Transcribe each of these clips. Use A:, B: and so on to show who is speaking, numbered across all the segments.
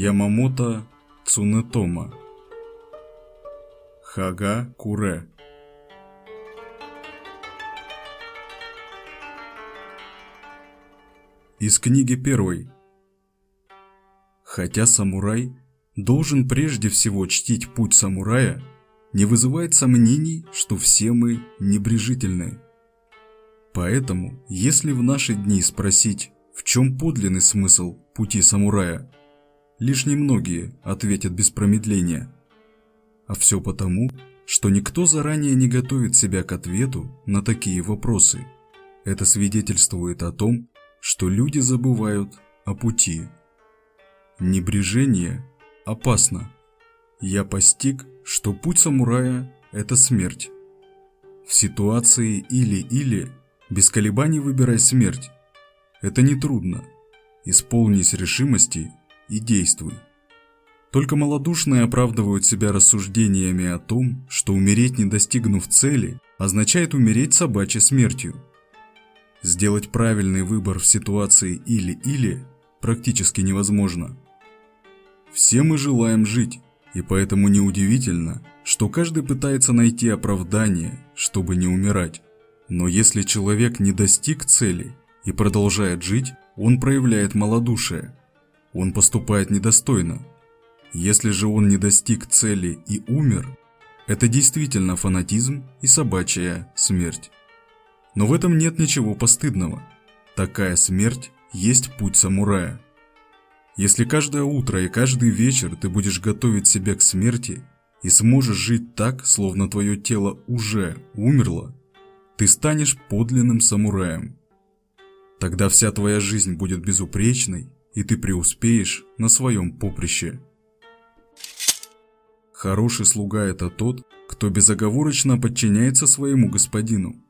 A: Ямамото Цунетома. Хага Куре. Из книги первой. Хотя самурай должен прежде всего чтить путь самурая, не вызывает сомнений, что все мы небрежительны. Поэтому, если в наши дни спросить, в чем подлинный смысл пути самурая, лишь немногие ответят без промедления. А все потому, что никто заранее не готовит себя к ответу на такие вопросы. Это свидетельствует о том, что люди забывают о пути. Небрежение опасно. Я постиг, что путь самурая – это смерть. В ситуации или-или без колебаний выбирай смерть. Это нетрудно. Исполнись решимости и действуй. Только малодушные оправдывают себя рассуждениями о том, что умереть не достигнув цели, означает умереть собачьей смертью. Сделать правильный выбор в ситуации или-или практически невозможно. Все мы желаем жить, и поэтому неудивительно, что каждый пытается найти оправдание, чтобы не умирать. Но если человек не достиг цели и продолжает жить, он проявляет малодушие. Он поступает недостойно. Если же он не достиг цели и умер, это действительно фанатизм и собачья смерть. Но в этом нет ничего постыдного. Такая смерть есть путь самурая. Если каждое утро и каждый вечер ты будешь готовить себя к смерти и сможешь жить так, словно твое тело уже умерло, ты станешь подлинным самураем. Тогда вся твоя жизнь будет безупречной, и ты преуспеешь на своем поприще. Хороший слуга – это тот, кто безоговорочно подчиняется своему господину.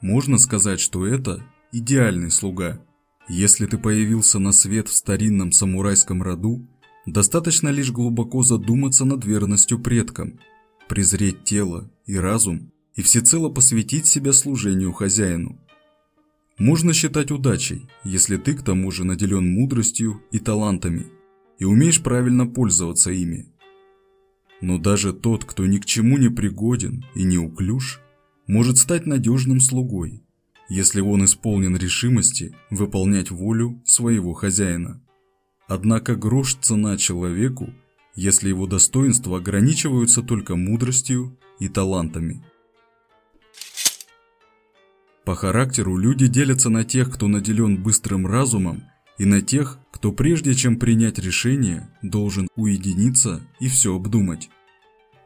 A: Можно сказать, что это идеальный слуга – если ты появился на свет в старинном самурайском роду, достаточно лишь глубоко задуматься над верностью предкам, презреть тело и разум и всецело посвятить себя служению хозяину. Можно считать удачей, если ты к тому же наделен мудростью и талантами и умеешь правильно пользоваться ими. Но даже тот, кто ни к чему не пригоден и не уклюж, может стать надежным слугой, если он исполнен решимости выполнять волю своего хозяина. Однако грош цена человеку, если его достоинства ограничиваются только мудростью и талантами. По характеру люди делятся на тех, кто наделен быстрым разумом, и на тех, кто прежде чем принять решение, должен уединиться и все обдумать.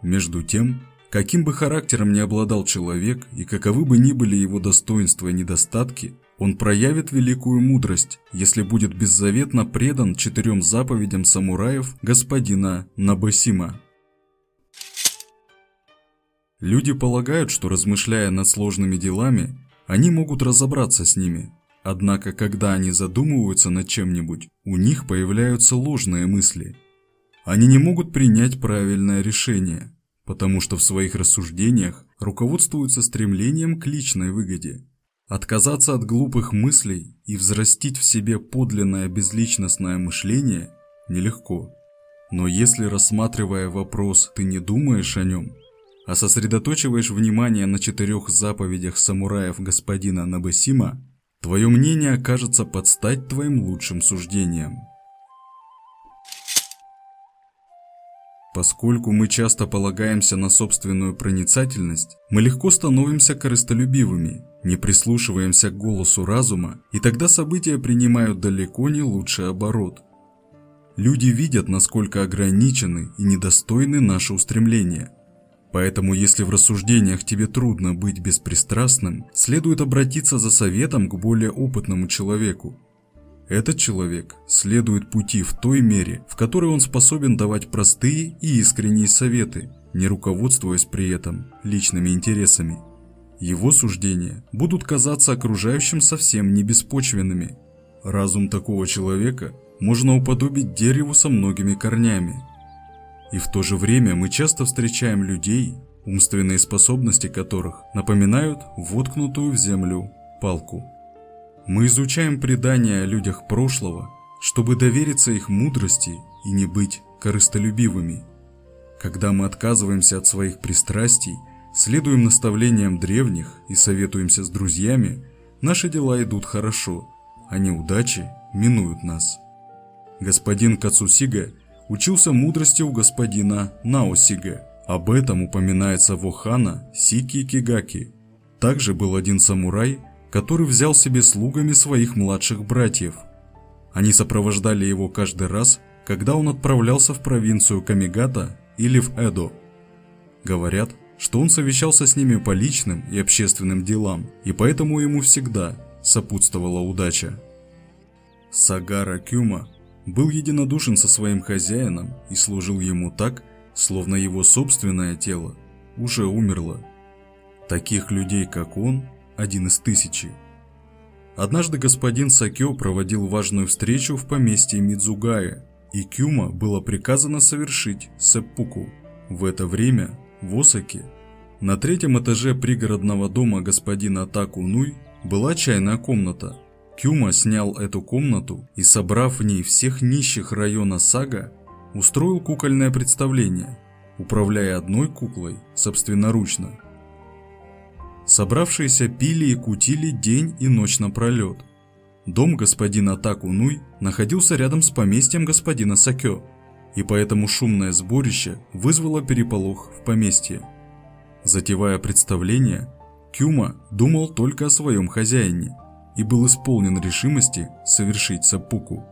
A: Между тем, Каким бы характером ни обладал человек и каковы бы ни были его достоинства и недостатки, он проявит великую мудрость, если будет беззаветно предан четырем заповедям самураев господина Набасима. Люди полагают, что размышляя над сложными делами, они могут разобраться с ними. Однако, когда они задумываются над чем-нибудь, у них появляются ложные мысли. Они не могут принять правильное решение – потому что в своих рассуждениях руководствуются стремлением к личной выгоде. Отказаться от глупых мыслей и взрастить в себе подлинное безличностное мышление нелегко. Но если, рассматривая вопрос, ты не думаешь о нем, а сосредоточиваешь внимание на четырех заповедях самураев господина Набасима, твое мнение окажется под стать твоим лучшим суждением. Поскольку мы часто полагаемся на собственную проницательность, мы легко становимся корыстолюбивыми, не прислушиваемся к голосу разума, и тогда события принимают далеко не лучший оборот. Люди видят, насколько ограничены и недостойны наши устремления. Поэтому, если в рассуждениях тебе трудно быть беспристрастным, следует обратиться за советом к более опытному человеку, этот человек следует пути в той мере, в которой он способен давать простые и искренние советы, не руководствуясь при этом личными интересами. Его суждения будут казаться окружающим совсем не беспочвенными. Разум такого человека можно уподобить дереву со многими корнями. И в то же время мы часто встречаем людей, умственные способности которых напоминают воткнутую в землю палку. Мы изучаем предания о людях прошлого чтобы довериться их мудрости и не быть корыстолюбивыми. Когда мы отказываемся от своих пристрастий, следуем наставлениям древних и советуемся с друзьями, наши дела идут хорошо, а неудачи минуют нас. Господин Кацусига учился мудрости у господина Наосига. Об этом упоминается в Охана Сики Кигаки. Также был один самурай, который взял себе слугами своих младших братьев. Они сопровождали его каждый раз, когда он отправлялся в провинцию Камигата или в Эдо. Говорят, что он совещался с ними по личным и общественным делам, и поэтому ему всегда сопутствовала удача. Сагара Кюма был единодушен со своим хозяином и служил ему так, словно его собственное тело уже умерло. Таких людей, как он, один из тысячи. Однажды господин Сакё проводил важную встречу в поместье Мидзугая, и Кюма было приказано совершить сеппуку. В это время в Осаке на третьем этаже пригородного дома господина Таку Нуй была чайная комната – Кюма снял эту комнату и, собрав в ней всех нищих района Сага, устроил кукольное представление, управляя одной куклой собственноручно. Собравшиеся пили и кутили день и ночь напролет. Дом господина Такунуй находился рядом с поместьем господина Сакё, и поэтому шумное сборище вызвало переполох в поместье. Затевая представление, Кюма думал только о своем хозяине – и был исполнен решимости совершить сапуку.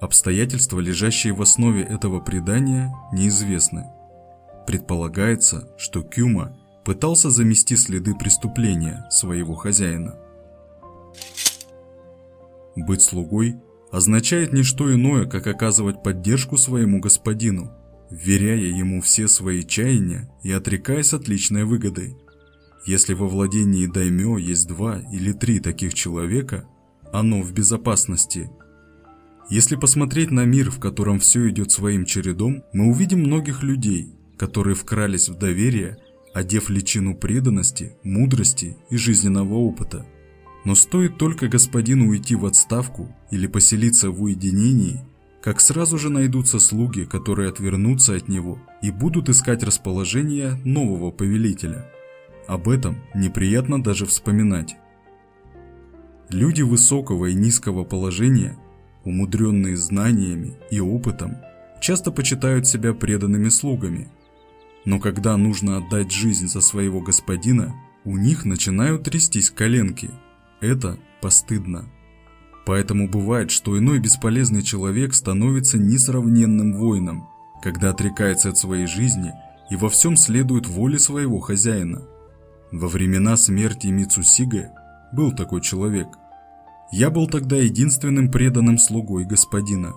A: Обстоятельства, лежащие в основе этого предания, неизвестны. Предполагается, что Кюма пытался замести следы преступления своего хозяина. Быть слугой означает не что иное, как оказывать поддержку своему господину, вверяя ему все свои чаяния и отрекаясь от личной выгоды. Если во владении даймё есть два или три таких человека, оно в безопасности. Если посмотреть на мир, в котором все идет своим чередом, мы увидим многих людей, которые вкрались в доверие, одев личину преданности, мудрости и жизненного опыта. Но стоит только господину уйти в отставку или поселиться в уединении, как сразу же найдутся слуги, которые отвернутся от него и будут искать расположение нового повелителя. Об этом неприятно даже вспоминать. Люди высокого и низкого положения, умудренные знаниями и опытом, часто почитают себя преданными слугами. Но когда нужно отдать жизнь за своего господина, у них начинают трястись коленки. Это постыдно. Поэтому бывает, что иной бесполезный человек становится несравненным воином, когда отрекается от своей жизни и во всем следует воле своего хозяина – во времена смерти Мицусига был такой человек. Я был тогда единственным преданным слугой господина.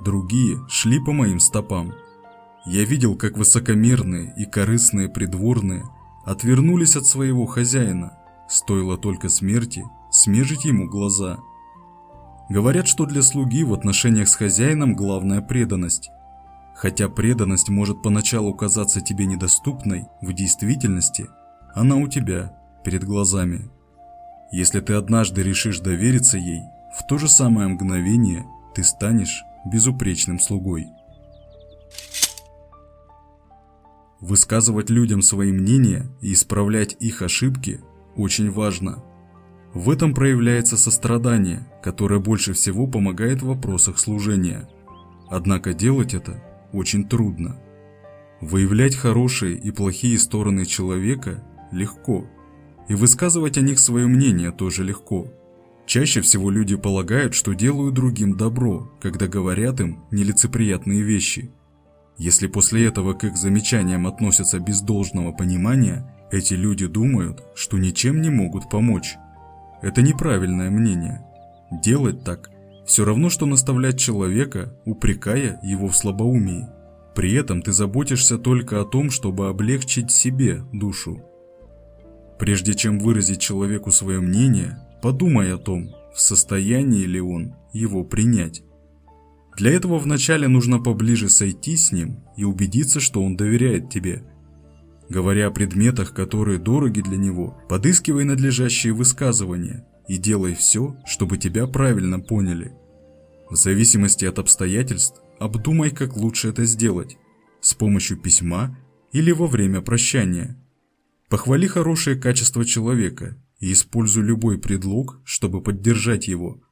A: Другие шли по моим стопам. Я видел, как высокомерные и корыстные придворные отвернулись от своего хозяина, стоило только смерти смежить ему глаза. Говорят, что для слуги в отношениях с хозяином главная преданность. Хотя преданность может поначалу казаться тебе недоступной, в действительности – она у тебя, перед глазами. Если ты однажды решишь довериться ей, в то же самое мгновение ты станешь безупречным слугой. Высказывать людям свои мнения и исправлять их ошибки очень важно. В этом проявляется сострадание, которое больше всего помогает в вопросах служения. Однако делать это очень трудно. Выявлять хорошие и плохие стороны человека легко. И высказывать о них свое мнение тоже легко. Чаще всего люди полагают, что делают другим добро, когда говорят им нелицеприятные вещи. Если после этого к их замечаниям относятся без должного понимания, эти люди думают, что ничем не могут помочь. Это неправильное мнение. Делать так все равно, что наставлять человека, упрекая его в слабоумии. При этом ты заботишься только о том, чтобы облегчить себе душу. Прежде чем выразить человеку свое мнение, подумай о том, в состоянии ли он его принять. Для этого вначале нужно поближе сойти с ним и убедиться, что он доверяет тебе. Говоря о предметах, которые дороги для него, подыскивай надлежащие высказывания и делай все, чтобы тебя правильно поняли. В зависимости от обстоятельств обдумай, как лучше это сделать – с помощью письма или во время прощания. Похвали хорошее качество человека и используй любой предлог, чтобы поддержать его.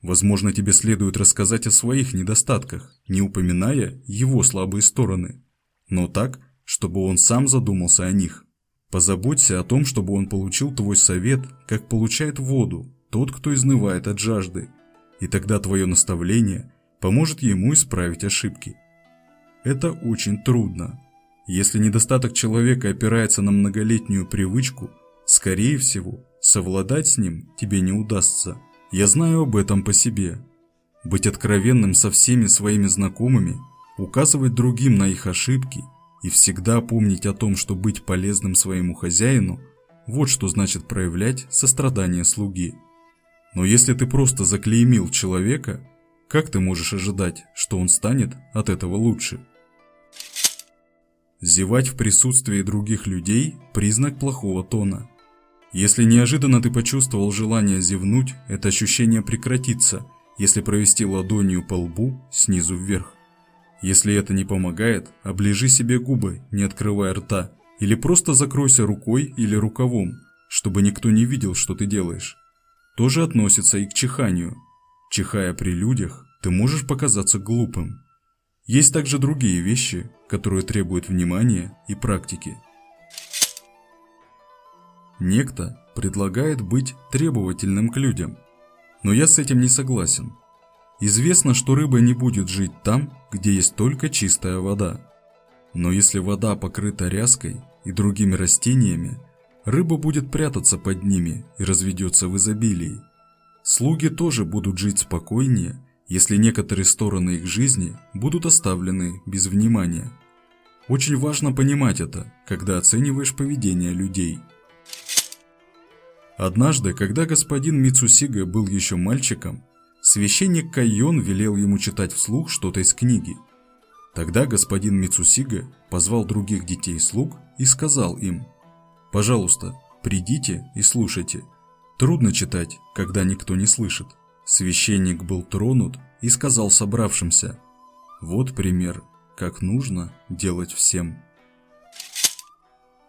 A: Возможно, тебе следует рассказать о своих недостатках, не упоминая его слабые стороны, но так, чтобы он сам задумался о них. Позаботься о том, чтобы он получил твой совет, как получает воду тот, кто изнывает от жажды, и тогда твое наставление поможет ему исправить ошибки. Это очень трудно. Если недостаток человека опирается на многолетнюю привычку – Скорее всего, совладать с ним тебе не удастся. Я знаю об этом по себе. Быть откровенным со всеми своими знакомыми, указывать другим на их ошибки и всегда помнить о том, что быть полезным своему хозяину – вот что значит проявлять сострадание слуги. Но если ты просто заклеймил человека, как ты можешь ожидать, что он станет от этого лучше? Зевать в присутствии других людей – признак плохого тона. Если неожиданно ты почувствовал желание зевнуть, это ощущение прекратится, если провести ладонью по лбу снизу вверх. Если это не помогает, оближи себе губы, не открывая рта, или просто закройся рукой или рукавом, чтобы никто не видел, что ты делаешь. То же относится и к чиханию. Чихая при людях, ты можешь показаться глупым. Есть также другие вещи, которые требуют внимания и практики. Некто предлагает быть требовательным к людям. Но я с этим не согласен. Известно, что рыба не будет жить там, где есть только чистая вода. Но если вода покрыта ряской и другими растениями, рыба будет прятаться под ними и разведется в изобилии. Слуги тоже будут жить спокойнее, если некоторые стороны их жизни будут оставлены без внимания. Очень важно понимать это, когда оцениваешь поведение людей – Однажды, когда господин Мицусига был еще мальчиком, священник Кайон велел ему читать вслух что-то из книги. Тогда господин Мицусига позвал других детей-слуг и сказал им, «Пожалуйста, придите и слушайте. Трудно читать, когда никто не слышит». Священник был тронут и сказал собравшимся, «Вот пример, как нужно делать всем».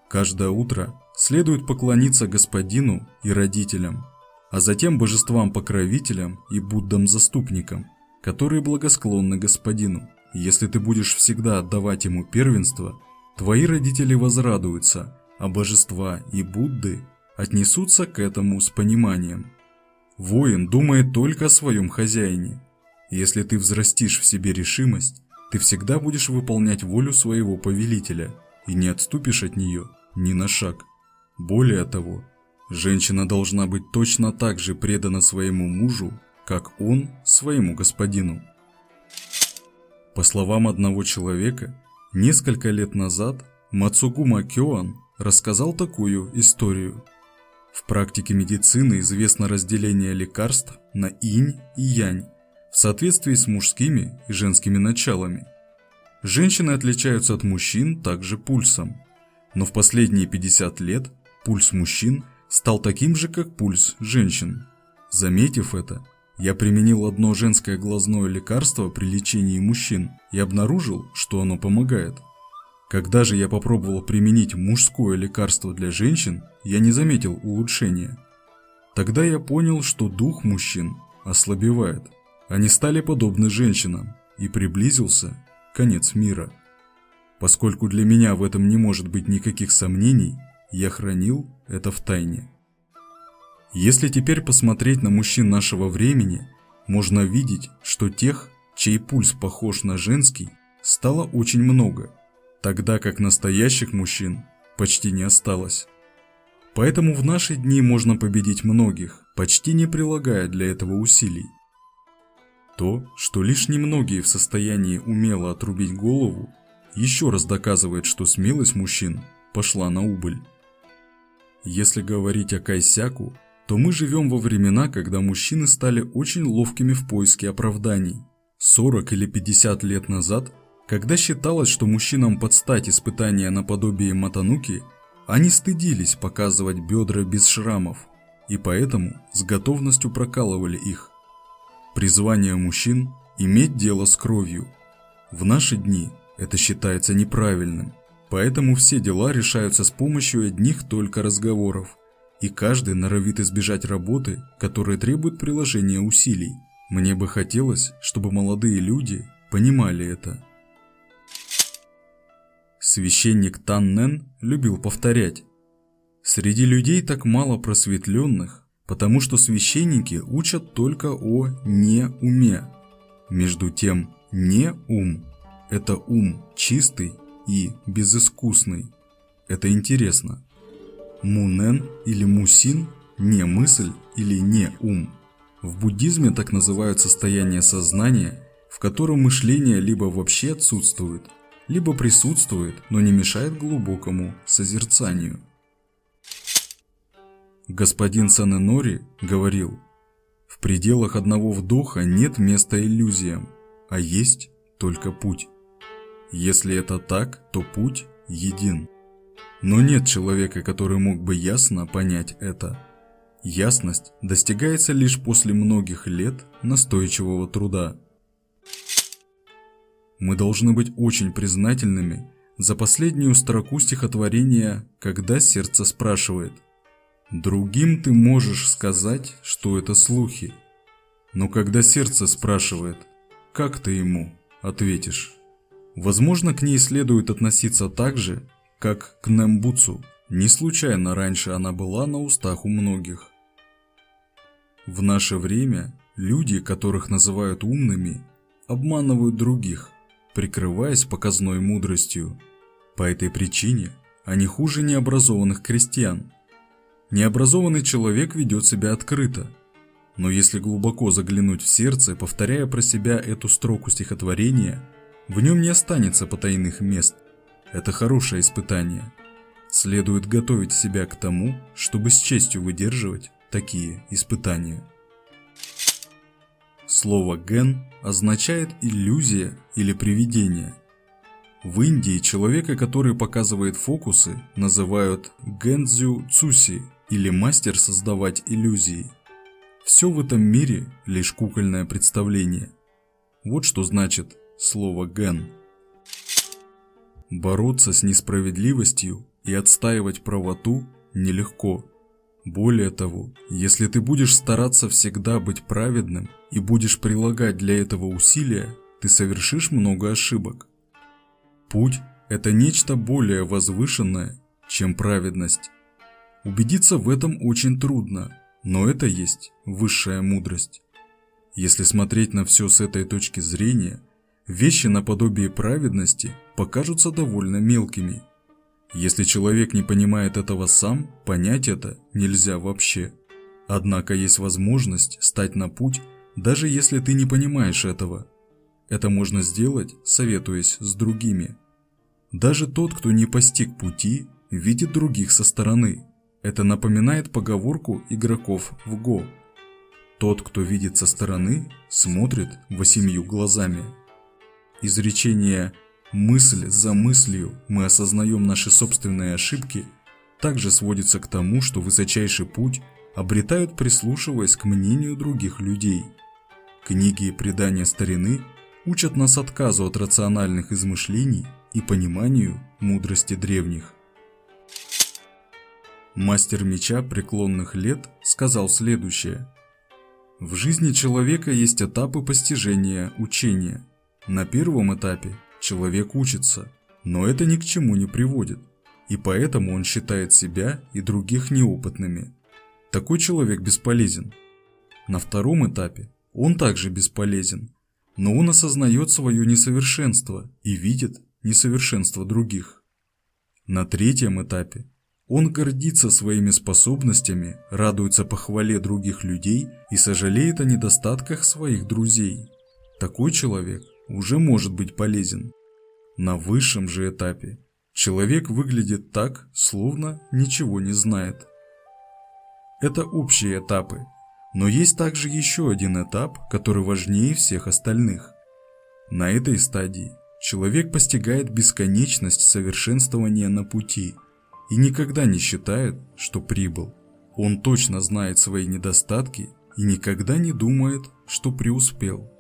A: Каждое утро следует поклониться господину и родителям, а затем божествам-покровителям и Буддам-заступникам, которые благосклонны господину. Если ты будешь всегда отдавать ему первенство, твои родители возрадуются, а божества и Будды отнесутся к этому с пониманием. Воин думает только о своем хозяине. Если ты взрастишь в себе решимость, ты всегда будешь выполнять волю своего повелителя и не отступишь от нее ни на шаг. Более того, женщина должна быть точно так же предана своему мужу, как он своему господину. По словам одного человека, несколько лет назад Мацугума Кёан рассказал такую историю. В практике медицины известно разделение лекарств на инь и янь в соответствии с мужскими и женскими началами. Женщины отличаются от мужчин также пульсом – но в последние 50 лет пульс мужчин стал таким же, как пульс женщин. Заметив это, я применил одно женское глазное лекарство при лечении мужчин и обнаружил, что оно помогает. Когда же я попробовал применить мужское лекарство для женщин, я не заметил улучшения. Тогда я понял, что дух мужчин ослабевает. Они стали подобны женщинам, и приблизился конец мира. Поскольку для меня в этом не может быть никаких сомнений, я хранил это в тайне. Если теперь посмотреть на мужчин нашего времени, можно видеть, что тех, чей пульс похож на женский, стало очень много, тогда как настоящих мужчин почти не осталось. Поэтому в наши дни можно победить многих, почти не прилагая для этого усилий. То, что лишь немногие в состоянии умело отрубить голову, еще раз доказывает, что смелость мужчин пошла на убыль. Если говорить о Кайсяку, то мы живем во времена, когда мужчины стали очень ловкими в поиске оправданий. 40 или 50 лет назад, когда считалось, что мужчинам подстать испытания наподобие Матануки, они стыдились показывать бедра без шрамов, и поэтому с готовностью прокалывали их. Призвание мужчин – иметь дело с кровью. В наши дни это считается неправильным, поэтому все дела решаются с помощью одних только разговоров, и каждый норовит избежать работы, которая требует приложения усилий. Мне бы хотелось, чтобы молодые люди понимали это. Священник Таннен любил повторять. Среди людей так мало просветленных, потому что священники учат только о не-уме. Между тем, не-ум – это ум чистый и безыскусный. Это интересно. Мунен или мусин – не мысль или не ум. В буддизме так называют состояние сознания, в котором мышление либо вообще отсутствует – либо присутствует, но не мешает глубокому созерцанию. Господин Саненори говорил, в пределах одного вдоха нет места иллюзиям, а есть только путь. Если это так, то путь един. Но нет человека, который мог бы ясно понять это. Ясность достигается лишь после многих лет настойчивого труда. Мы должны быть очень признательными за последнюю строку стихотворения «Когда сердце спрашивает». Другим ты можешь сказать, что это слухи. Но когда сердце спрашивает, как ты ему ответишь? Возможно, к ней следует относиться так же, как к Нембуцу. Не случайно раньше она была на устах у многих. В наше время люди, которых называют умными, обманывают других прикрываясь показной мудростью. По этой причине они хуже необразованных крестьян. Необразованный человек ведет себя открыто, но если глубоко заглянуть в сердце, повторяя про себя эту строку стихотворения, в нем не останется потайных мест. Это хорошее испытание. Следует готовить себя к тому, чтобы с честью выдерживать такие испытания. Слово «ген» означает иллюзия или привидение. В Индии человека, который показывает фокусы, называют гензю цуси или мастер создавать иллюзии. Все в этом мире лишь кукольное представление. Вот что значит слово «ген». Бороться с несправедливостью и отстаивать правоту нелегко. Более того, если ты будешь стараться всегда быть праведным и будешь прилагать для этого усилия, ты совершишь много ошибок. Путь – это нечто более возвышенное, чем праведность. Убедиться в этом очень трудно, но это есть высшая мудрость. Если смотреть на все с этой точки зрения, вещи наподобие праведности покажутся довольно мелкими – если человек не понимает этого сам, понять это нельзя вообще. Однако есть возможность стать на путь, даже если ты не понимаешь этого. Это можно сделать, советуясь с другими. Даже тот, кто не постиг пути, видит других со стороны. Это напоминает поговорку игроков в Го. Тот, кто видит со стороны, смотрит восемью глазами. Изречение мысль за мыслью мы осознаем наши собственные ошибки, также сводится к тому, что высочайший путь обретают прислушиваясь к мнению других людей. Книги и предания старины учат нас отказу от рациональных измышлений и пониманию мудрости древних. Мастер меча преклонных лет сказал следующее. В жизни человека есть этапы постижения учения. На первом этапе Человек учится, но это ни к чему не приводит, и поэтому он считает себя и других неопытными. Такой человек бесполезен. На втором этапе он также бесполезен, но он осознает свое несовершенство и видит несовершенство других. На третьем этапе он гордится своими способностями, радуется похвале других людей и сожалеет о недостатках своих друзей. Такой человек уже может быть полезен. На высшем же этапе человек выглядит так, словно ничего не знает. Это общие этапы, но есть также еще один этап, который важнее всех остальных. На этой стадии человек постигает бесконечность совершенствования на пути и никогда не считает, что прибыл. Он точно знает свои недостатки и никогда не думает, что преуспел.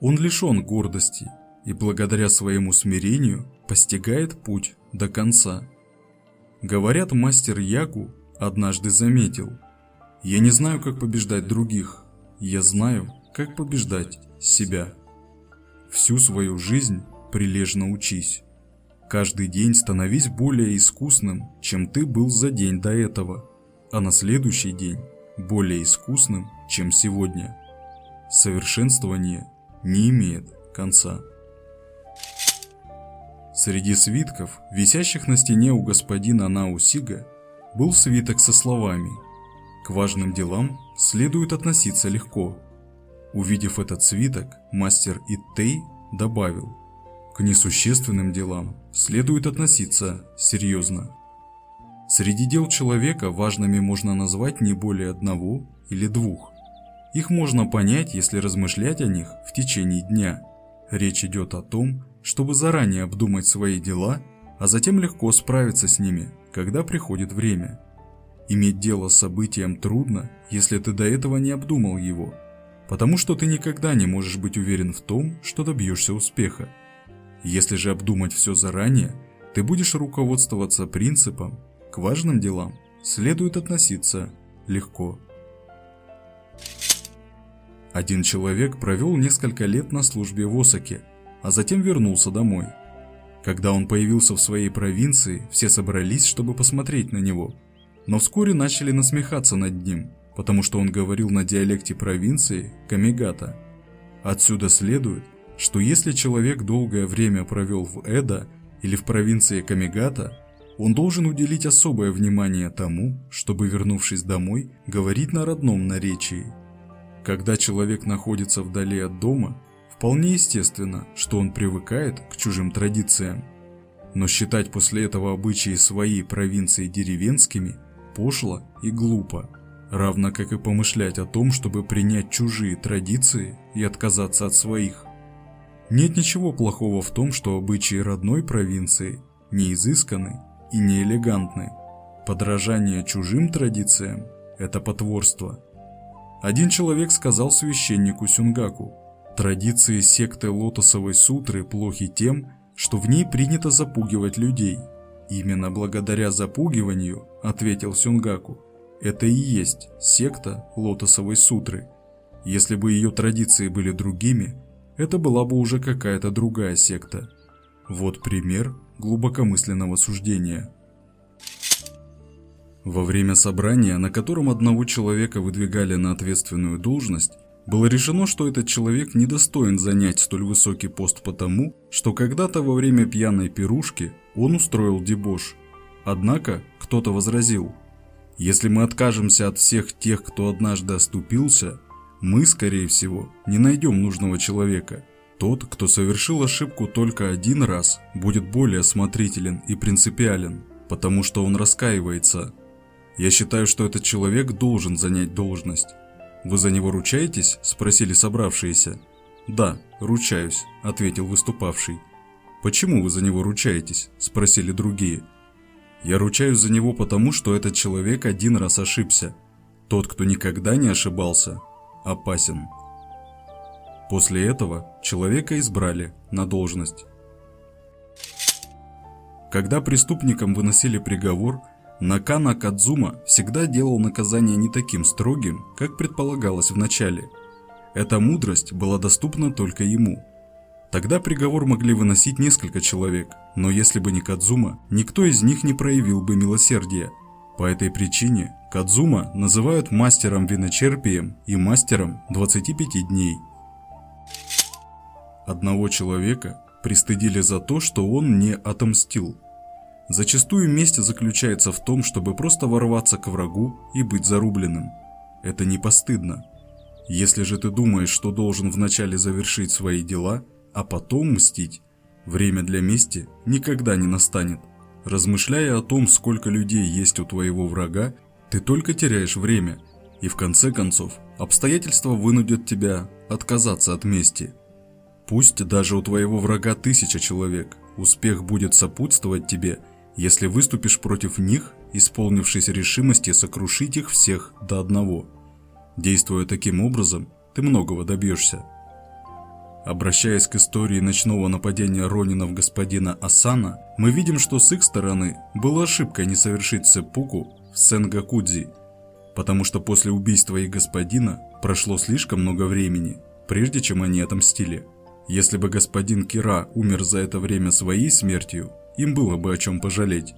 A: Он лишен гордости и благодаря своему смирению постигает путь до конца. Говорят, мастер Ягу однажды заметил, «Я не знаю, как побеждать других, я знаю, как побеждать себя». Всю свою жизнь прилежно учись. Каждый день становись более искусным, чем ты был за день до этого, а на следующий день более искусным, чем сегодня. Совершенствование не имеет конца. Среди свитков, висящих на стене у господина Наусига, был свиток со словами «К важным делам следует относиться легко». Увидев этот свиток, мастер Иттей добавил «К несущественным делам следует относиться серьезно». Среди дел человека важными можно назвать не более одного или двух. Их можно понять, если размышлять о них в течение дня. Речь идет о том, чтобы заранее обдумать свои дела, а затем легко справиться с ними, когда приходит время. Иметь дело с событием трудно, если ты до этого не обдумал его, потому что ты никогда не можешь быть уверен в том, что добьешься успеха. Если же обдумать все заранее, ты будешь руководствоваться принципом к важным делам следует относиться легко. Один человек провел несколько лет на службе в Осаке, а затем вернулся домой. Когда он появился в своей провинции, все собрались, чтобы посмотреть на него. Но вскоре начали насмехаться над ним, потому что он говорил на диалекте провинции Камигата. Отсюда следует, что если человек долгое время провел в Эда или в провинции Камигата, он должен уделить особое внимание тому, чтобы, вернувшись домой, говорить на родном наречии. Когда человек находится вдали от дома, вполне естественно, что он привыкает к чужим традициям. Но считать после этого обычаи своей провинции деревенскими пошло и глупо, равно как и помышлять о том, чтобы принять чужие традиции и отказаться от своих. Нет ничего плохого в том, что обычаи родной провинции не изысканы и неэлегантны. Подражание чужим традициям – это потворство. Один человек сказал священнику Сюнгаку, традиции секты Лотосовой Сутры плохи тем, что в ней принято запугивать людей. Именно благодаря запугиванию, ответил Сюнгаку, это и есть секта Лотосовой Сутры. Если бы ее традиции были другими, это была бы уже какая-то другая секта. Вот пример глубокомысленного суждения. Во время собрания, на котором одного человека выдвигали на ответственную должность, было решено, что этот человек недостоин занять столь высокий пост потому, что когда-то во время пьяной пирушки он устроил дебош. Однако кто-то возразил, если мы откажемся от всех тех, кто однажды оступился, мы, скорее всего, не найдем нужного человека – тот, кто совершил ошибку только один раз, будет более осмотрителен и принципиален, потому что он раскаивается. Я считаю, что этот человек должен занять должность. Вы за него ручаетесь? спросили собравшиеся. Да, ручаюсь, ответил выступавший. Почему вы за него ручаетесь? спросили другие. Я ручаюсь за него потому, что этот человек один раз ошибся. Тот, кто никогда не ошибался, опасен. После этого человека избрали на должность. Когда преступникам выносили приговор, Накана Кадзума всегда делал наказание не таким строгим, как предполагалось в начале. Эта мудрость была доступна только ему. Тогда приговор могли выносить несколько человек, но если бы не Кадзума, никто из них не проявил бы милосердия. По этой причине Кадзума называют мастером виночерпием и мастером 25 дней – Одного человека пристыдили за то, что он не отомстил. Зачастую месть заключается в том, чтобы просто ворваться к врагу и быть зарубленным. Это не постыдно. Если же ты думаешь, что должен вначале завершить свои дела, а потом мстить, время для мести никогда не настанет. Размышляя о том, сколько людей есть у твоего врага, ты только теряешь время, и в конце концов обстоятельства вынудят тебя отказаться от мести. Пусть даже у твоего врага тысяча человек, успех будет сопутствовать тебе, если выступишь против них, исполнившись решимости сокрушить их всех до одного. Действуя таким образом, ты многого добьешься. Обращаясь к истории ночного нападения Ронинов господина Асана, мы видим, что с их стороны было ошибкой не совершить сеппуку в Сенгакудзи, потому что после убийства их господина прошло слишком много времени, прежде чем они отомстили. Если бы господин Кира умер за это время своей смертью, им было бы о чем пожалеть.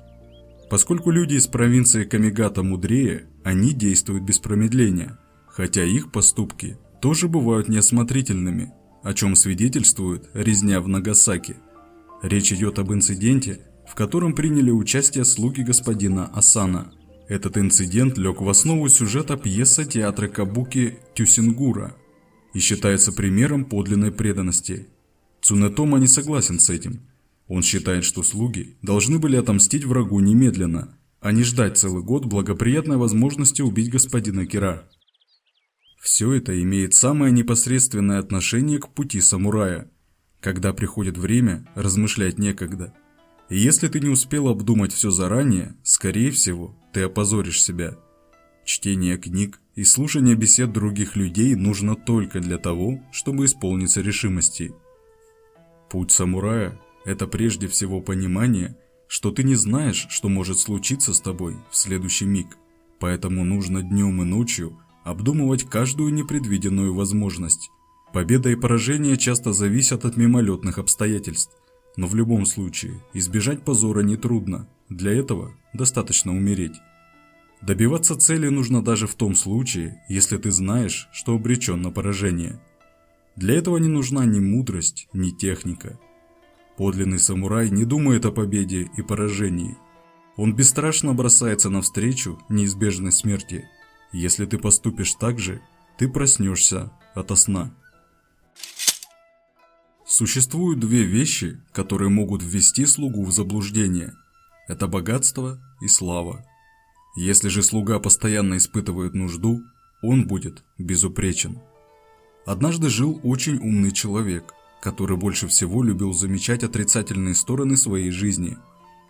A: Поскольку люди из провинции Камигата мудрее, они действуют без промедления, хотя их поступки тоже бывают неосмотрительными – о чем свидетельствует резня в Нагасаки. Речь идет об инциденте, в котором приняли участие слуги господина Асана. Этот инцидент лег в основу сюжета пьесы театра Кабуки Тюсингура и считается примером подлинной преданности. Цунетома не согласен с этим. Он считает, что слуги должны были отомстить врагу немедленно, а не ждать целый год благоприятной возможности убить господина Кира. Все это имеет самое непосредственное отношение к пути самурая. Когда приходит время, размышлять некогда. И если ты не успел обдумать все заранее, скорее всего, ты опозоришь себя. Чтение книг и слушание бесед других людей нужно только для того, чтобы исполниться решимости. Путь самурая – это прежде всего понимание, что ты не знаешь, что может случиться с тобой в следующий миг, поэтому нужно днем и ночью – обдумывать каждую непредвиденную возможность. Победа и поражение часто зависят от мимолетных обстоятельств, но в любом случае избежать позора нетрудно, для этого достаточно умереть. Добиваться цели нужно даже в том случае, если ты знаешь, что обречен на поражение. Для этого не нужна ни мудрость, ни техника. Подлинный самурай не думает о победе и поражении. Он бесстрашно бросается навстречу неизбежной смерти – если ты поступишь так же, ты проснешься ото сна. Существуют две вещи, которые могут ввести слугу в заблуждение. Это богатство и слава. Если же слуга постоянно испытывает нужду, он будет безупречен. Однажды жил очень умный человек, который больше всего любил замечать отрицательные стороны своей жизни.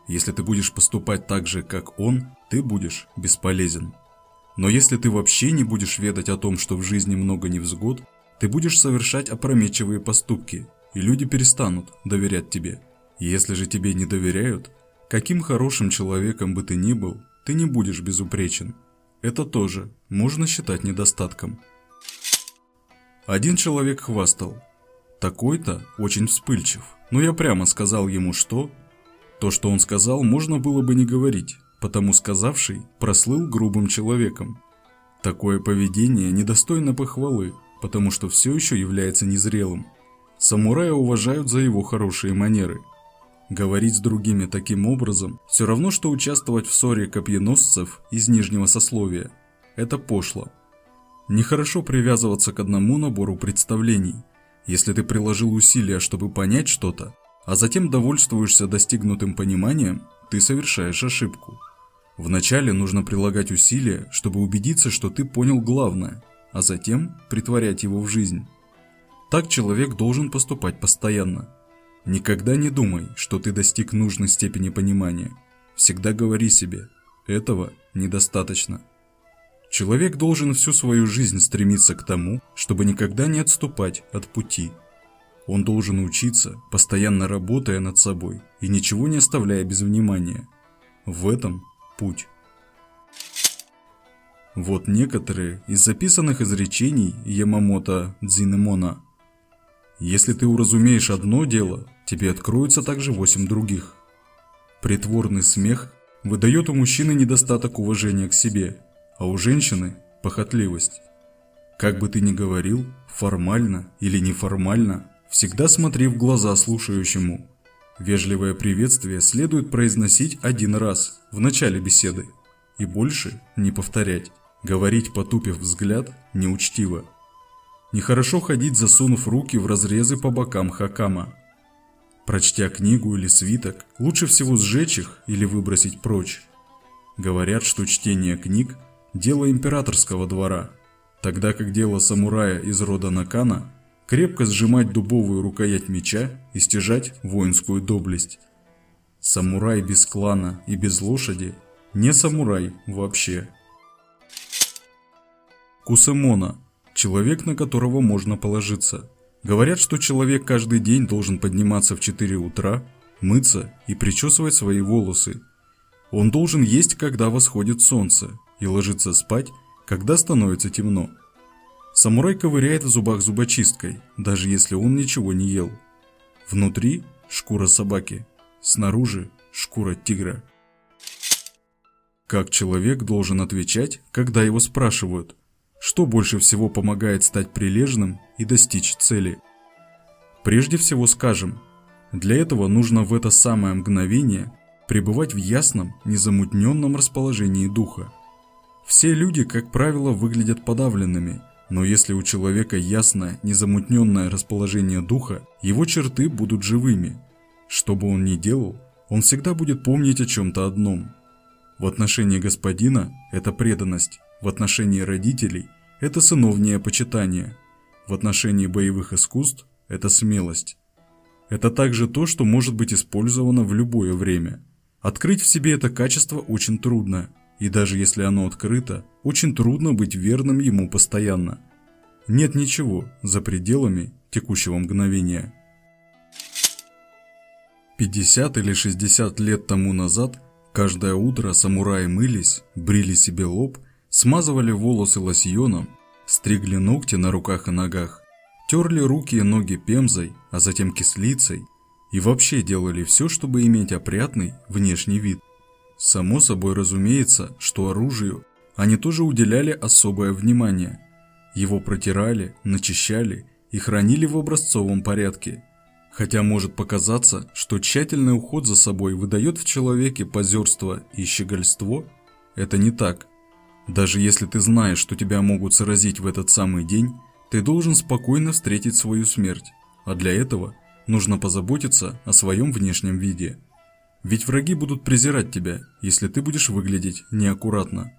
A: Если ты будешь поступать так же, как он, ты будешь бесполезен. Но если ты вообще не будешь ведать о том, что в жизни много невзгод, ты будешь совершать опрометчивые поступки, и люди перестанут доверять тебе. Если же тебе не доверяют, каким хорошим человеком бы ты ни был, ты не будешь безупречен. Это тоже можно считать недостатком. Один человек хвастал. Такой-то очень вспыльчив. Но я прямо сказал ему, что... То, что он сказал, можно было бы не говорить, потому сказавший прослыл грубым человеком. Такое поведение недостойно похвалы, потому что все еще является незрелым. Самурая уважают за его хорошие манеры. Говорить с другими таким образом все равно, что участвовать в ссоре копьеносцев из нижнего сословия. Это пошло. Нехорошо привязываться к одному набору представлений. Если ты приложил усилия, чтобы понять что-то, а затем довольствуешься достигнутым пониманием, ты совершаешь ошибку. Вначале нужно прилагать усилия, чтобы убедиться, что ты понял главное, а затем притворять его в жизнь. Так человек должен поступать постоянно. Никогда не думай, что ты достиг нужной степени понимания. Всегда говори себе, этого недостаточно. Человек должен всю свою жизнь стремиться к тому, чтобы никогда не отступать от пути. Он должен учиться, постоянно работая над собой и ничего не оставляя без внимания. В этом путь. Вот некоторые из записанных изречений Ямамото Дзинемона. Если ты уразумеешь одно дело, тебе откроются также восемь других. Притворный смех выдает у мужчины недостаток уважения к себе, а у женщины – похотливость. Как бы ты ни говорил, формально или неформально, всегда смотри в глаза слушающему Вежливое приветствие следует произносить один раз в начале беседы и больше не повторять. Говорить, потупив взгляд, неучтиво. Нехорошо ходить, засунув руки в разрезы по бокам хакама. Прочтя книгу или свиток, лучше всего сжечь их или выбросить прочь. Говорят, что чтение книг – дело императорского двора, тогда как дело самурая из рода Накана крепко сжимать дубовую рукоять меча и стяжать воинскую доблесть. Самурай без клана и без лошади не самурай вообще. Кусемона – человек, на которого можно положиться. Говорят, что человек каждый день должен подниматься в 4 утра, мыться и причесывать свои волосы. Он должен есть, когда восходит солнце, и ложиться спать, когда становится темно. Самурай ковыряет в зубах зубочисткой, даже если он ничего не ел. Внутри – шкура собаки, снаружи – шкура тигра. Как человек должен отвечать, когда его спрашивают, что больше всего помогает стать прилежным и достичь цели? Прежде всего скажем, для этого нужно в это самое мгновение пребывать в ясном, незамутненном расположении духа. Все люди, как правило, выглядят подавленными, но если у человека ясное, незамутненное расположение духа, его черты будут живыми. Что бы он ни делал, он всегда будет помнить о чем-то одном. В отношении господина – это преданность, в отношении родителей – это сыновнее почитание. В отношении боевых искусств – это смелость. Это также то, что может быть использовано в любое время. Открыть в себе это качество очень трудно, и даже если оно открыто, очень трудно быть верным ему постоянно. Нет ничего за пределами текущего мгновения. 50 или 60 лет тому назад каждое утро самураи мылись, брили себе лоб – смазывали волосы лосьоном, стригли ногти на руках и ногах, терли руки и ноги пемзой, а затем кислицей и вообще делали все, чтобы иметь опрятный внешний вид. Само собой разумеется, что оружию они тоже уделяли особое внимание. Его протирали, начищали и хранили в образцовом порядке. Хотя может показаться, что тщательный уход за собой выдает в человеке позерство и щегольство, это не так. Даже если ты знаешь, что тебя могут сразить в этот самый день, ты должен спокойно встретить свою смерть, а для этого нужно позаботиться о своем внешнем виде. Ведь враги будут презирать тебя, если ты будешь выглядеть неаккуратно.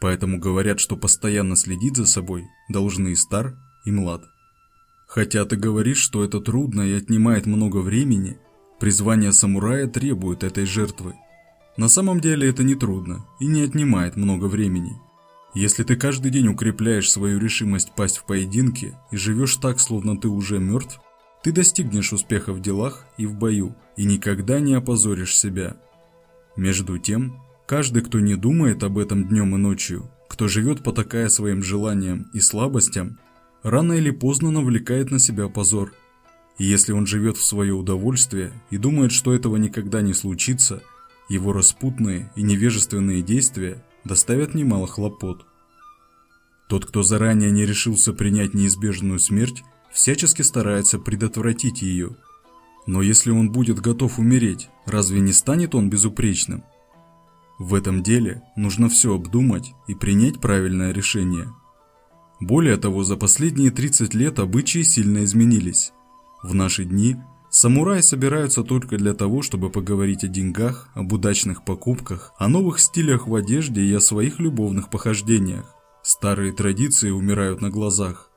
A: Поэтому говорят, что постоянно следить за собой должны и стар, и млад. Хотя ты говоришь, что это трудно и отнимает много времени, призвание самурая требует этой жертвы – на самом деле это не трудно и не отнимает много времени. Если ты каждый день укрепляешь свою решимость пасть в поединке и живешь так, словно ты уже мертв, ты достигнешь успеха в делах и в бою и никогда не опозоришь себя. Между тем, каждый, кто не думает об этом днем и ночью, кто живет потакая своим желаниям и слабостям, рано или поздно навлекает на себя позор. И если он живет в свое удовольствие и думает, что этого никогда не случится – его распутные и невежественные действия доставят немало хлопот. Тот, кто заранее не решился принять неизбежную смерть, всячески старается предотвратить ее. Но если он будет готов умереть, разве не станет он безупречным? В этом деле нужно все обдумать и принять правильное решение. Более того, за последние 30 лет обычаи сильно изменились. В наши дни Самураи собираются только для того, чтобы поговорить о деньгах, об удачных покупках, о новых стилях в одежде и о своих любовных похождениях. Старые традиции умирают на глазах.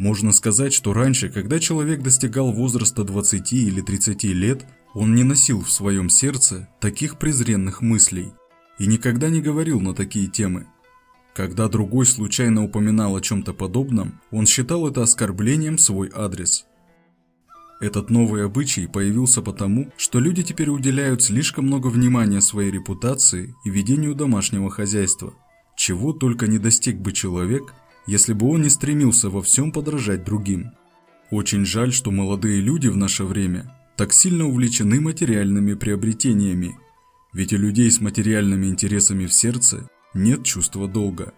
A: Можно сказать, что раньше, когда человек достигал возраста 20 или 30 лет, он не носил в своем сердце таких презренных мыслей и никогда не говорил на такие темы. Когда другой случайно упоминал о чем-то подобном, он считал это оскорблением свой адрес – этот новый обычай появился потому, что люди теперь уделяют слишком много внимания своей репутации и ведению домашнего хозяйства, чего только не достиг бы человек, если бы он не стремился во всем подражать другим. Очень жаль, что молодые люди в наше время так сильно увлечены материальными приобретениями, ведь у людей с материальными интересами в сердце нет чувства долга,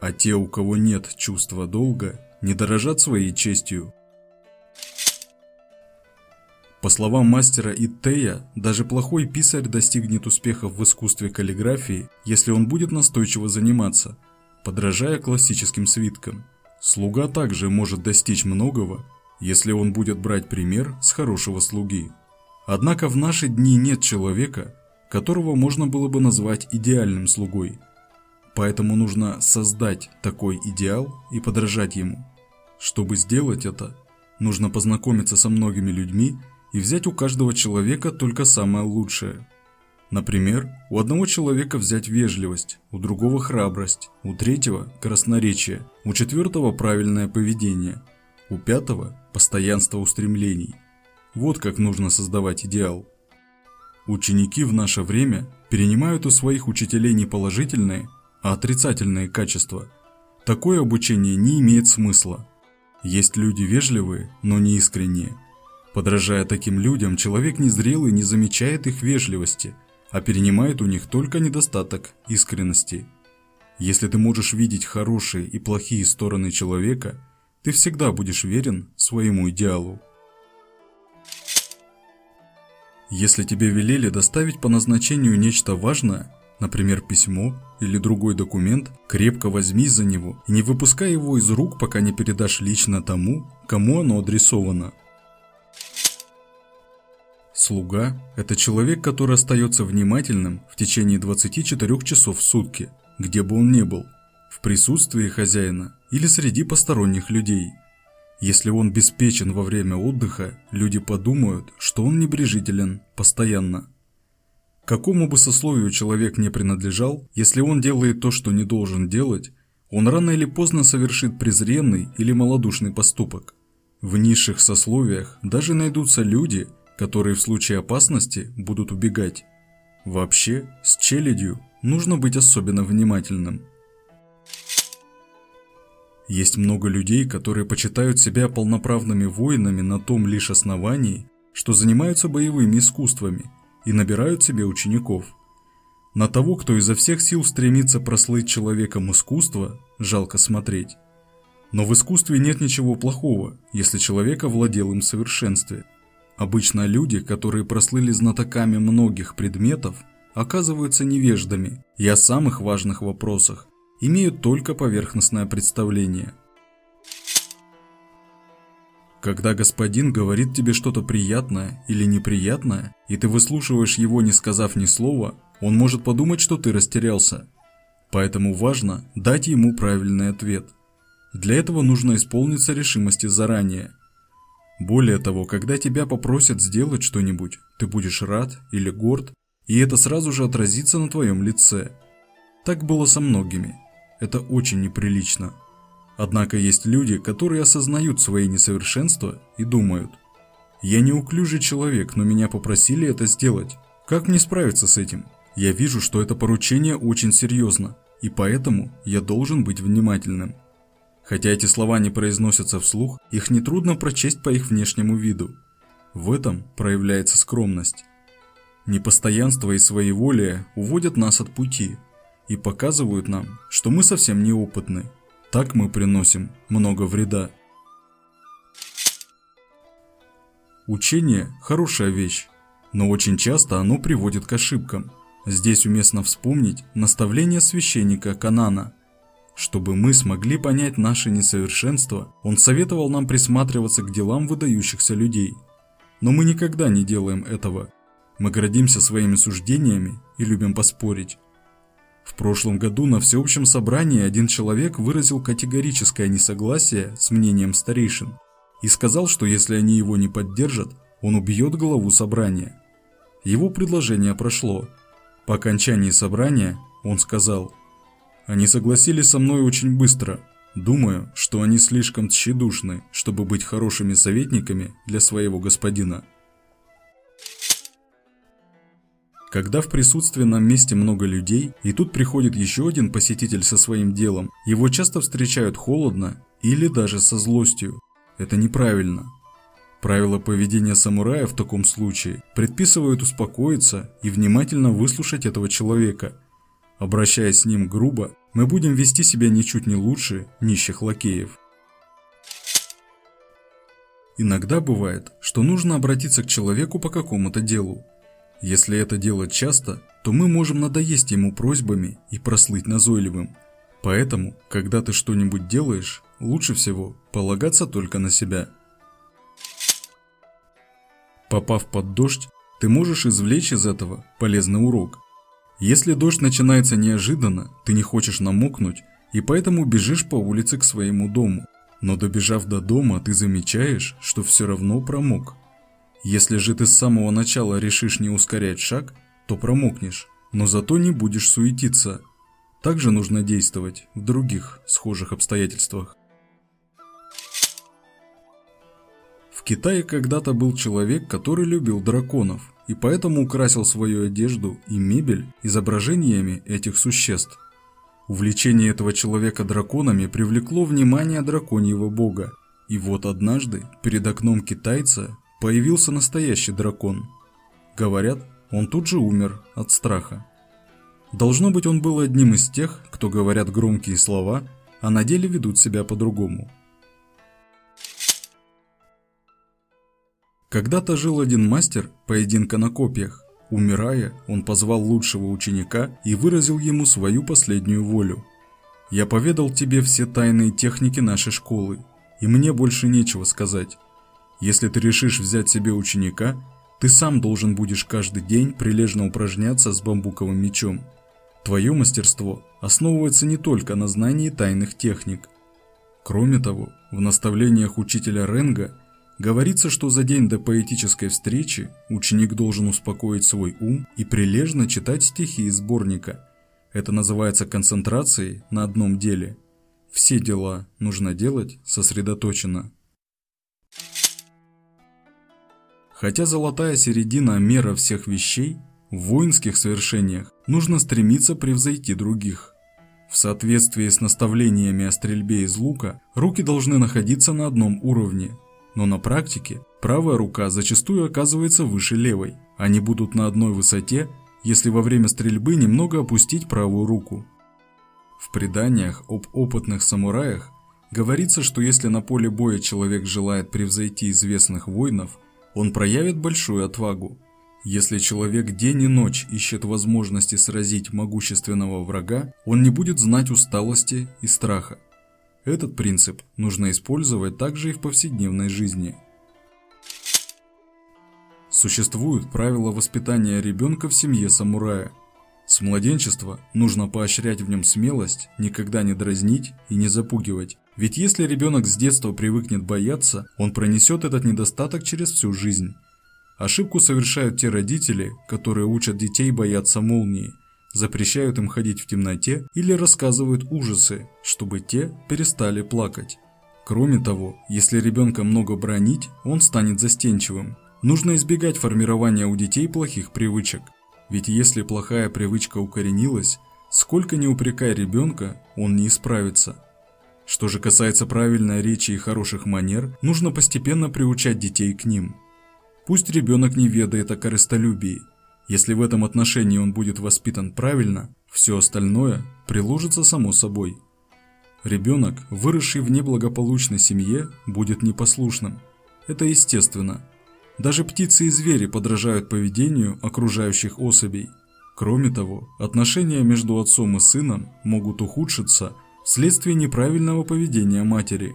A: а те, у кого нет чувства долга, не дорожат своей честью. По словам мастера Иттея, даже плохой писарь достигнет успехов в искусстве каллиграфии, если он будет настойчиво заниматься, подражая классическим свиткам. Слуга также может достичь многого, если он будет брать пример с хорошего слуги. Однако в наши дни нет человека, которого можно было бы назвать идеальным слугой. Поэтому нужно создать такой идеал и подражать ему. Чтобы сделать это, нужно познакомиться со многими людьми и взять у каждого человека только самое лучшее. Например, у одного человека взять вежливость, у другого храбрость, у третьего – красноречие, у четвертого – правильное поведение, у пятого – постоянство устремлений. Вот как нужно создавать идеал. Ученики в наше время перенимают у своих учителей не положительные, а отрицательные качества. Такое обучение не имеет смысла. Есть люди вежливые, но не искренние. Подражая таким людям, человек незрелый не замечает их вежливости – а перенимает у них только недостаток искренности. Если ты можешь видеть хорошие и плохие стороны человека, ты всегда будешь верен своему идеалу. Если тебе велели доставить по назначению нечто важное, например, письмо или другой документ, крепко возьмись за него и не выпускай его из рук, пока не передашь лично тому, кому оно адресовано. Слуга – это человек, который остается внимательным в течение 24 часов в сутки, где бы он ни был, в присутствии хозяина или среди посторонних людей. Если он беспечен во время отдыха, люди подумают, что он небрежителен постоянно. Какому бы сословию человек не принадлежал, если он делает то, что не должен делать, он рано или поздно совершит презренный или малодушный поступок. В низших сословиях даже найдутся люди, которые в случае опасности будут убегать. Вообще, с челядью нужно быть особенно внимательным. Есть много людей, которые почитают себя полноправными воинами на том лишь основании, что занимаются боевыми искусствами и набирают себе учеников. На того, кто изо всех сил стремится прослыть человеком искусства, жалко смотреть. Но в искусстве нет ничего плохого, если человек овладел им в совершенстве – Обычно люди, которые прослыли знатоками многих предметов, оказываются невеждами и о самых важных вопросах имеют только поверхностное представление. Когда господин говорит тебе что-то приятное или неприятное, и ты выслушиваешь его, не сказав ни слова, он может подумать, что ты растерялся. Поэтому важно дать ему правильный ответ. Для этого нужно исполниться решимости заранее – более того, когда тебя попросят сделать что-нибудь, ты будешь рад или горд, и это сразу же отразится на твоем лице. Так было со многими. Это очень неприлично. Однако есть люди, которые осознают свои несовершенства и думают, «Я неуклюжий человек, но меня попросили это сделать. Как мне справиться с этим? Я вижу, что это поручение очень серьезно, и поэтому я должен быть внимательным». Хотя эти слова не произносятся вслух, их нетрудно прочесть по их внешнему виду. В этом проявляется скромность. Непостоянство и своеволие уводят нас от пути и показывают нам, что мы совсем неопытны. Так мы приносим много вреда. Учение – хорошая вещь, но очень часто оно приводит к ошибкам. Здесь уместно вспомнить наставление священника Канана – чтобы мы смогли понять наше несовершенство, он советовал нам присматриваться к делам выдающихся людей. Но мы никогда не делаем этого. Мы гордимся своими суждениями и любим поспорить. В прошлом году на всеобщем собрании один человек выразил категорическое несогласие с мнением старейшин и сказал, что если они его не поддержат, он убьет главу собрания. Его предложение прошло. По окончании собрания он сказал – они согласились со мной очень быстро. Думаю, что они слишком тщедушны, чтобы быть хорошими советниками для своего господина. Когда в присутственном месте много людей, и тут приходит еще один посетитель со своим делом, его часто встречают холодно или даже со злостью. Это неправильно. Правила поведения самурая в таком случае предписывают успокоиться и внимательно выслушать этого человека – Обращаясь с ним грубо, мы будем вести себя ничуть не лучше нищих лакеев. Иногда бывает, что нужно обратиться к человеку по какому-то делу. Если это делать часто, то мы можем надоесть ему просьбами и прослыть назойливым. Поэтому, когда ты что-нибудь делаешь, лучше всего полагаться только на себя. Попав под дождь, ты можешь извлечь из этого полезный урок – если дождь начинается неожиданно, ты не хочешь намокнуть и поэтому бежишь по улице к своему дому. Но добежав до дома, ты замечаешь, что все равно промок. Если же ты с самого начала решишь не ускорять шаг, то промокнешь, но зато не будешь суетиться. Также нужно действовать в других схожих обстоятельствах. В Китае когда-то был человек, который любил драконов, и поэтому украсил свою одежду и мебель изображениями этих существ. Увлечение этого человека драконами привлекло внимание драконьего бога, и вот однажды перед окном китайца появился настоящий дракон. Говорят, он тут же умер от страха. Должно быть, он был одним из тех, кто говорят громкие слова, а на деле ведут себя по-другому. Когда-то жил один мастер поединка на копьях. Умирая, он позвал лучшего ученика и выразил ему свою последнюю волю. «Я поведал тебе все тайные техники нашей школы, и мне больше нечего сказать. Если ты решишь взять себе ученика, ты сам должен будешь каждый день прилежно упражняться с бамбуковым мечом. Твое мастерство основывается не только на знании тайных техник. Кроме того, в наставлениях учителя Ренга говорится, что за день до поэтической встречи ученик должен успокоить свой ум и прилежно читать стихи из сборника. Это называется концентрацией на одном деле. Все дела нужно делать сосредоточенно. Хотя золотая середина мера всех вещей, в воинских совершениях нужно стремиться превзойти других. В соответствии с наставлениями о стрельбе из лука, руки должны находиться на одном уровне, но на практике правая рука зачастую оказывается выше левой. Они будут на одной высоте, если во время стрельбы немного опустить правую руку. В преданиях об опытных самураях говорится, что если на поле боя человек желает превзойти известных воинов – он проявит большую отвагу. Если человек день и ночь ищет возможности сразить могущественного врага, он не будет знать усталости и страха. Этот принцип нужно использовать также и в повседневной жизни. Существуют правила воспитания ребенка в семье самурая. С младенчества нужно поощрять в нем смелость, никогда не дразнить и не запугивать. Ведь если ребенок с детства привыкнет бояться, он пронесет этот недостаток через всю жизнь. Ошибку совершают те родители, которые учат детей бояться молнии, запрещают им ходить в темноте или рассказывают ужасы, чтобы те перестали плакать. Кроме того, если ребенка много бронить, он станет застенчивым. Нужно избегать формирования у детей плохих привычек. Ведь если плохая привычка укоренилась, сколько ни упрекай ребенка, он не исправится. Что же касается правильной речи и хороших манер, нужно постепенно приучать детей к ним. Пусть ребенок не ведает о корыстолюбии. Если в этом отношении он будет воспитан правильно, все остальное приложится само собой. Ребенок, выросший в неблагополучной семье, будет непослушным. Это естественно. Даже птицы и звери подражают поведению окружающих особей. Кроме того, отношения между отцом и сыном могут ухудшиться – вследствие неправильного поведения матери.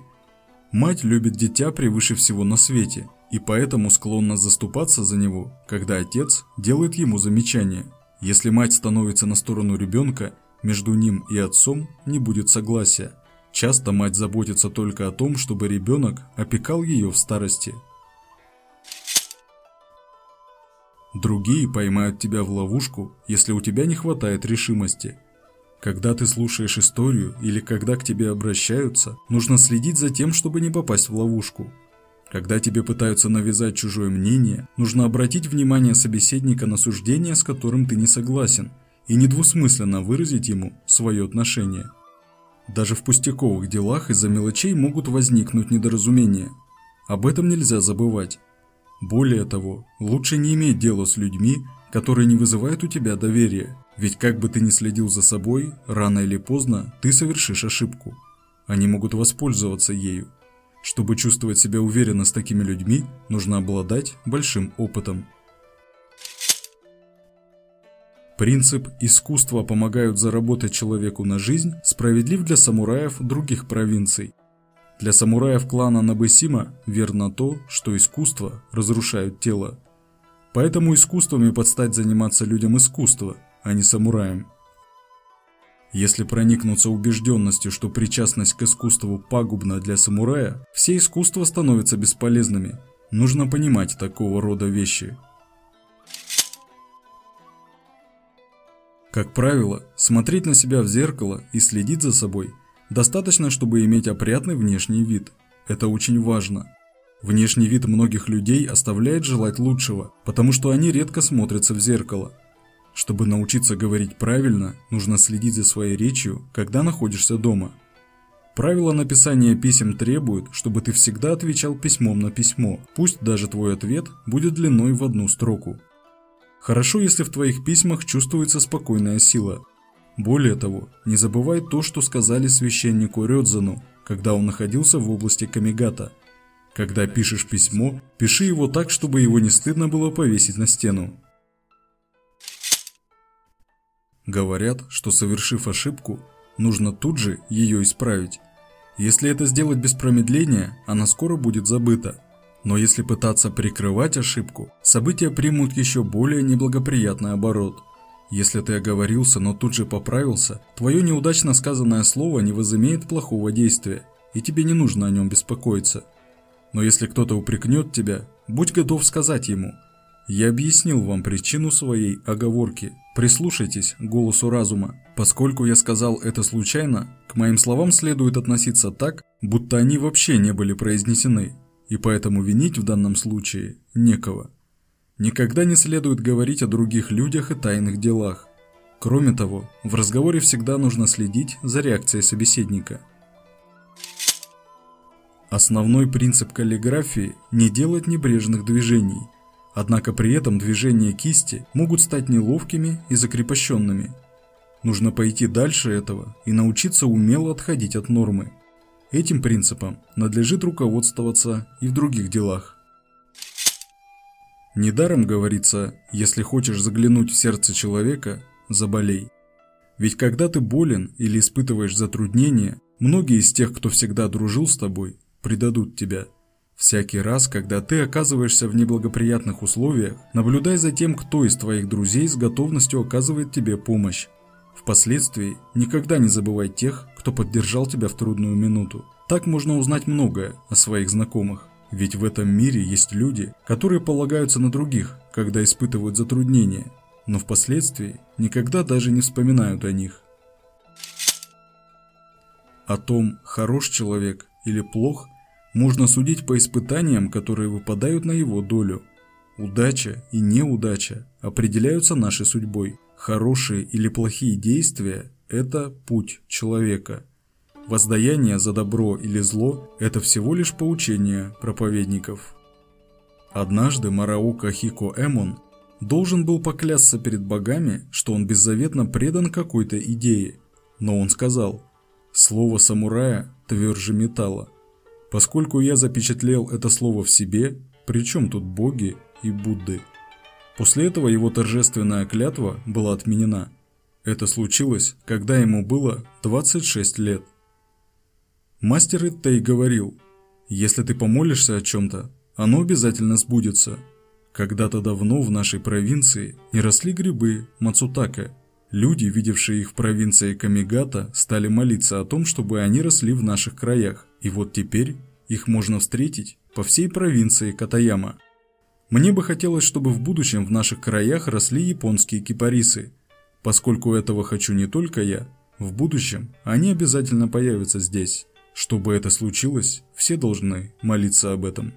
A: Мать любит дитя превыше всего на свете, и поэтому склонна заступаться за него, когда отец делает ему замечание. Если мать становится на сторону ребенка, между ним и отцом не будет согласия. Часто мать заботится только о том, чтобы ребенок опекал ее в старости. Другие поймают тебя в ловушку, если у тебя не хватает решимости – когда ты слушаешь историю или когда к тебе обращаются, нужно следить за тем, чтобы не попасть в ловушку. Когда тебе пытаются навязать чужое мнение, нужно обратить внимание собеседника на суждение, с которым ты не согласен, и недвусмысленно выразить ему свое отношение. Даже в пустяковых делах из-за мелочей могут возникнуть недоразумения. Об этом нельзя забывать. Более того, лучше не иметь дела с людьми, которые не вызывают у тебя доверия. Ведь как бы ты ни следил за собой, рано или поздно ты совершишь ошибку. Они могут воспользоваться ею. Чтобы чувствовать себя уверенно с такими людьми, нужно обладать большим опытом. Принцип «искусства помогают заработать человеку на жизнь» справедлив для самураев других провинций. Для самураев клана Набысима верно то, что искусство разрушают тело, Поэтому искусствами подстать заниматься людям искусства, а не самураям. Если проникнуться убежденностью, что причастность к искусству пагубна для самурая, все искусства становятся бесполезными. Нужно понимать такого рода вещи. Как правило, смотреть на себя в зеркало и следить за собой достаточно, чтобы иметь опрятный внешний вид. Это очень важно. Внешний вид многих людей оставляет желать лучшего, потому что они редко смотрятся в зеркало. Чтобы научиться говорить правильно, нужно следить за своей речью, когда находишься дома. Правила написания писем требуют, чтобы ты всегда отвечал письмом на письмо, пусть даже твой ответ будет длиной в одну строку. Хорошо, если в твоих письмах чувствуется спокойная сила. Более того, не забывай то, что сказали священнику Рёдзану, когда он находился в области Камигата – когда пишешь письмо, пиши его так, чтобы его не стыдно было повесить на стену. Говорят, что совершив ошибку, нужно тут же ее исправить. Если это сделать без промедления, она скоро будет забыта. Но если пытаться прикрывать ошибку, события примут еще более неблагоприятный оборот. Если ты оговорился, но тут же поправился, твое неудачно сказанное слово не возымеет плохого действия, и тебе не нужно о нем беспокоиться. Но если кто-то упрекнет тебя, будь готов сказать ему. Я объяснил вам причину своей оговорки. Прислушайтесь к голосу разума. Поскольку я сказал это случайно, к моим словам следует относиться так, будто они вообще не были произнесены, и поэтому винить в данном случае некого. Никогда не следует говорить о других людях и тайных делах. Кроме того, в разговоре всегда нужно следить за реакцией собеседника – Основной принцип каллиграфии – не делать небрежных движений. Однако при этом движения кисти могут стать неловкими и закрепощенными. Нужно пойти дальше этого и научиться умело отходить от нормы. Этим принципом надлежит руководствоваться и в других делах. Недаром говорится, если хочешь заглянуть в сердце человека, заболей. Ведь когда ты болен или испытываешь затруднения, многие из тех, кто всегда дружил с тобой, предадут тебя. Всякий раз, когда ты оказываешься в неблагоприятных условиях, наблюдай за тем, кто из твоих друзей с готовностью оказывает тебе помощь. Впоследствии никогда не забывай тех, кто поддержал тебя в трудную минуту. Так можно узнать многое о своих знакомых. Ведь в этом мире есть люди, которые полагаются на других, когда испытывают затруднения, но впоследствии никогда даже не вспоминают о них. О том, хорош человек или плох, можно судить по испытаниям, которые выпадают на его долю. Удача и неудача определяются нашей судьбой. Хорошие или плохие действия – это путь человека. Воздаяние за добро или зло – это всего лишь поучение проповедников. Однажды Мараука Хико Эмон должен был поклясться перед богами, что он беззаветно предан какой-то идее. Но он сказал, слово самурая тверже металла. Поскольку я запечатлел это слово в себе, при чем тут боги и Будды? После этого его торжественная клятва была отменена. Это случилось, когда ему было 26 лет. Мастер Иттей говорил, если ты помолишься о чем-то, оно обязательно сбудется. Когда-то давно в нашей провинции не росли грибы Мацутака. Люди, видевшие их в провинции Камигата, стали молиться о том, чтобы они росли в наших краях. И вот теперь их можно встретить по всей провинции Катаяма. Мне бы хотелось, чтобы в будущем в наших краях росли японские кипарисы. Поскольку этого хочу не только я, в будущем они обязательно появятся здесь. Чтобы это случилось, все должны молиться об этом.